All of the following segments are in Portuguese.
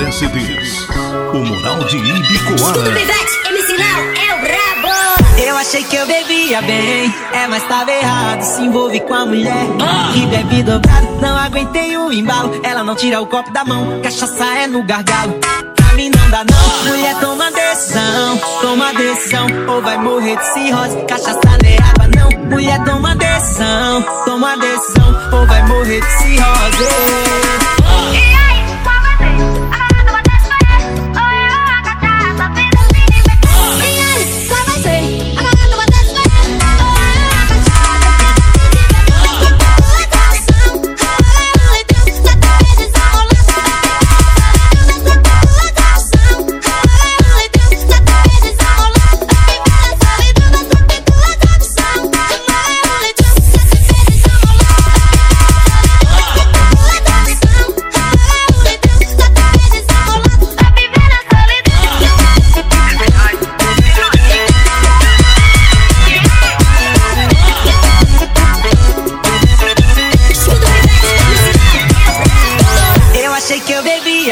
André Cedês, o Moral de Ibicoara. MC Léo é o brabo. Eu achei que eu bebia bem, é, mas tava errado. Se envolve com a mulher que bebe dobrado. Não aguentei o embalo, ela não tira o copo da mão. Cachaça é no gargalo. Pra mim não dá não. Mulher, toma decisão, toma decisão. Ou vai morrer de cirrose. Cachaça não é água, não. Mulher, toma decisão, toma decisão. Ou vai morrer de cirrose.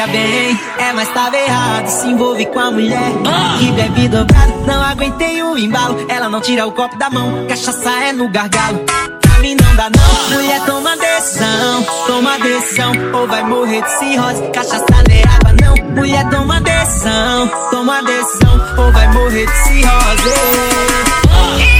Bem, é, mas tava errado. Se envolve com a mulher que bebe dobrado. Não aguentei o embalo, ela não tira o copo da mão. Cachaça é no gargalo. Pra mim não dá não. Mulher, toma decisão, toma decisão. Ou vai morrer de cirrose. Cachaça água, não. Mulher, toma decisão, toma decisão. Ou vai morrer de cirrose.